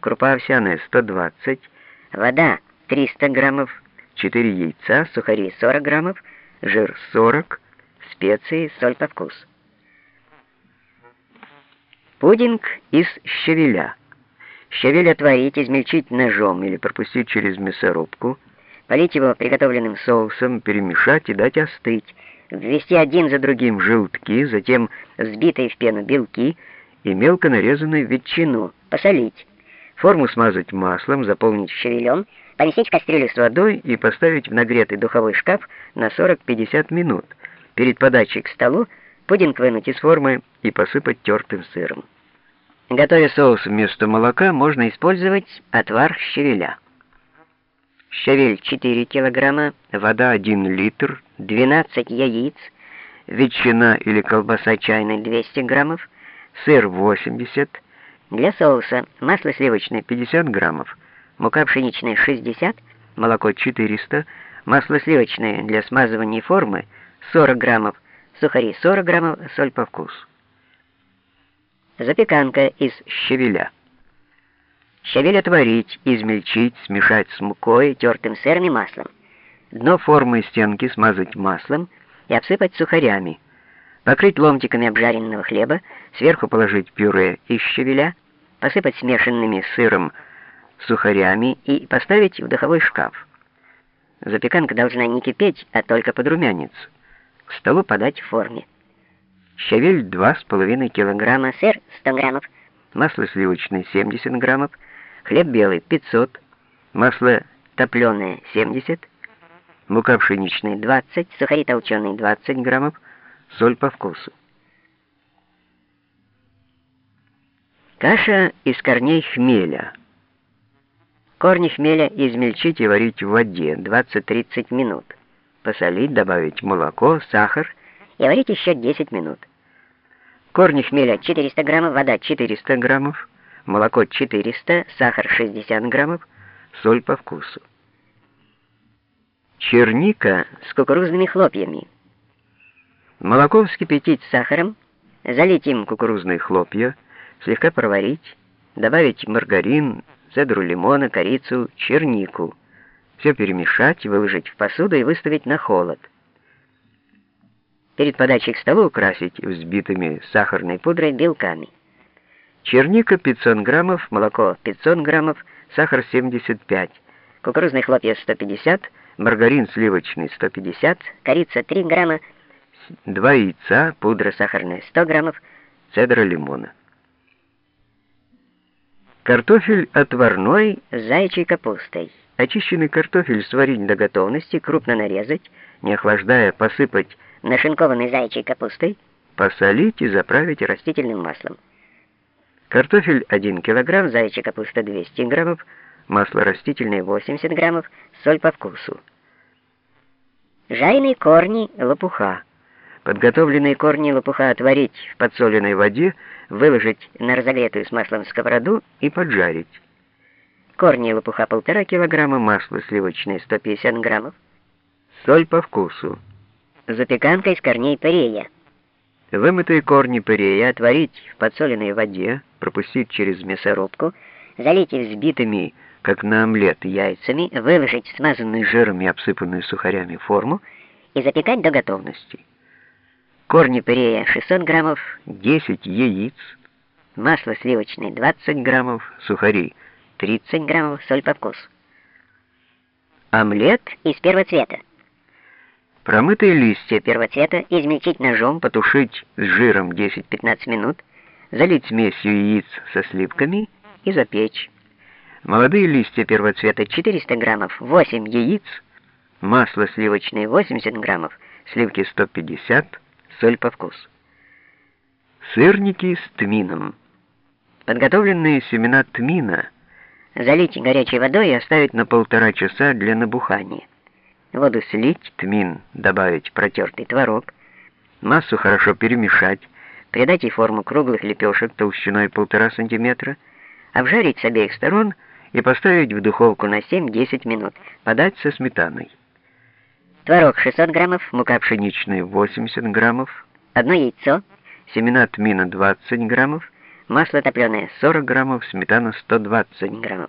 крупа овсяная 120, вода 300 граммов, 4 яйца, сухари 40 граммов, жир 40, специи, соль по вкусу. Пудинг из щавеля. Щавель отварить, измельчить ножом или пропустить через мясорубку, полить его приготовленным соусом, перемешать и дать остыть, ввести один за другим желтки, затем взбитые в пену белки и мелко нарезанную ветчину, посолить. Форму смазать маслом, заполнить щавелем, поместить кастрюлю с водой и поставить в нагретый духовой шкаф на 40-50 минут. Перед подачей к столу пудинг вынуть из формы и посыпать тертым сыром. Готовя соус вместо молока, можно использовать отвар щавеля. Щавель 4 кг, вода 1 литр, 12 яиц, ветчина или колбаса чайная 200 граммов, сыр 80 Для соуса масло сливочное 50 граммов, мука пшеничная 60, молоко 400, масло сливочное для смазывания формы 40 граммов, сухари 40 граммов, соль по вкусу. Запеканка из щавеля. Щавель отварить, измельчить, смешать с мукой, тертым сыром и маслом. Дно формы и стенки смазать маслом и обсыпать сухарями. Покрыть ломтиками обжаренного хлеба, сверху положить пюре из щавеля, посыпать смешанными сыром сухарями и поставить в духовой шкаф. Запеканка должна не кипеть, а только подрумяниться. К столу подать в форме. Щавель 2,5 килограмма, сыр 100 граммов, масло сливочное 70 граммов, хлеб белый 500, масло топленое 70, мука пшеничная 20, сухари толченые 20 граммов, соль по вкусу. Каша из корней хмеля. Корни хмеля измельчить и варить в воде 20-30 минут. Посолить, добавить молоко, сахар и варить еще 10 минут. Корни хмеля 400 граммов, вода 400 граммов, молоко 400, сахар 60 граммов, соль по вкусу. Черника с кукурузными хлопьями. Молоко вскипятить с сахаром, залить им кукурузные хлопья, слегка проварить, добавить маргарин, цедру лимона, корицу, чернику. Все перемешать, выложить в посуду и выставить на холод. Перед подачей к столу украсить взбитыми сахарной пудрой белками. Черника 500 граммов, молоко 500 граммов, сахар 75, кукурузные хлопья 150, маргарин сливочный 150, корица 3 грамма, 2 яйца, пудра сахарная 100 граммов, цедра лимона. Картофель отварной с зайчьей капустой. Очищенный картофель сварить до готовности, крупно нарезать, не охлаждая, посыпать нашинкованной зайчьей капустой, посолить и заправить растительным маслом. Картофель 1 кг, зайчья капуста 200 граммов, масло растительное 80 граммов, соль по вкусу. Жареные корни лопуха. Подготовленные корни лопуха отварить в подсоленной воде, выложить на разогретую с маслом сковороду и поджарить. Корни лопуха 1,5 кг, масло сливочное 150 граммов, соль по вкусу запеканка из корней пырея. Вымытые корни пырея отварить в подсоленной воде, пропустить через мясорубку, залить взбитыми, как на омлет, яйцами, выложить в смазанную жиром и обсыпанную сухарями форму и запекать до готовности. Корни пырея 600 граммов, 10 яиц, масло сливочное 20 граммов, сухари 30 граммов, соль по вкусу. Омлет. Из первого цвета. Промытые листья. Первоцвета измельчить ножом, потушить с жиром 10-15 минут, залить смесью яиц со сливками и запечь. Молодые листья первоцвета 400 граммов, 8 яиц, масло сливочное 80 граммов, сливки 150, соль по вкусу. Сырники с тмином. Подготовленные семена тмина залить горячей водой и оставить на полтора часа для набухания воду слить, тмин добавить протертый творог, массу хорошо перемешать, придать ей форму круглых лепешек толщиной 1,5 см, обжарить с обеих сторон и поставить в духовку на 7-10 минут, подать со сметаной. Творог 600 граммов, мука пшеничная 80 граммов, одно яйцо, семена тмина 20 граммов, Масло топленое 40 граммов, сметана 120 граммов.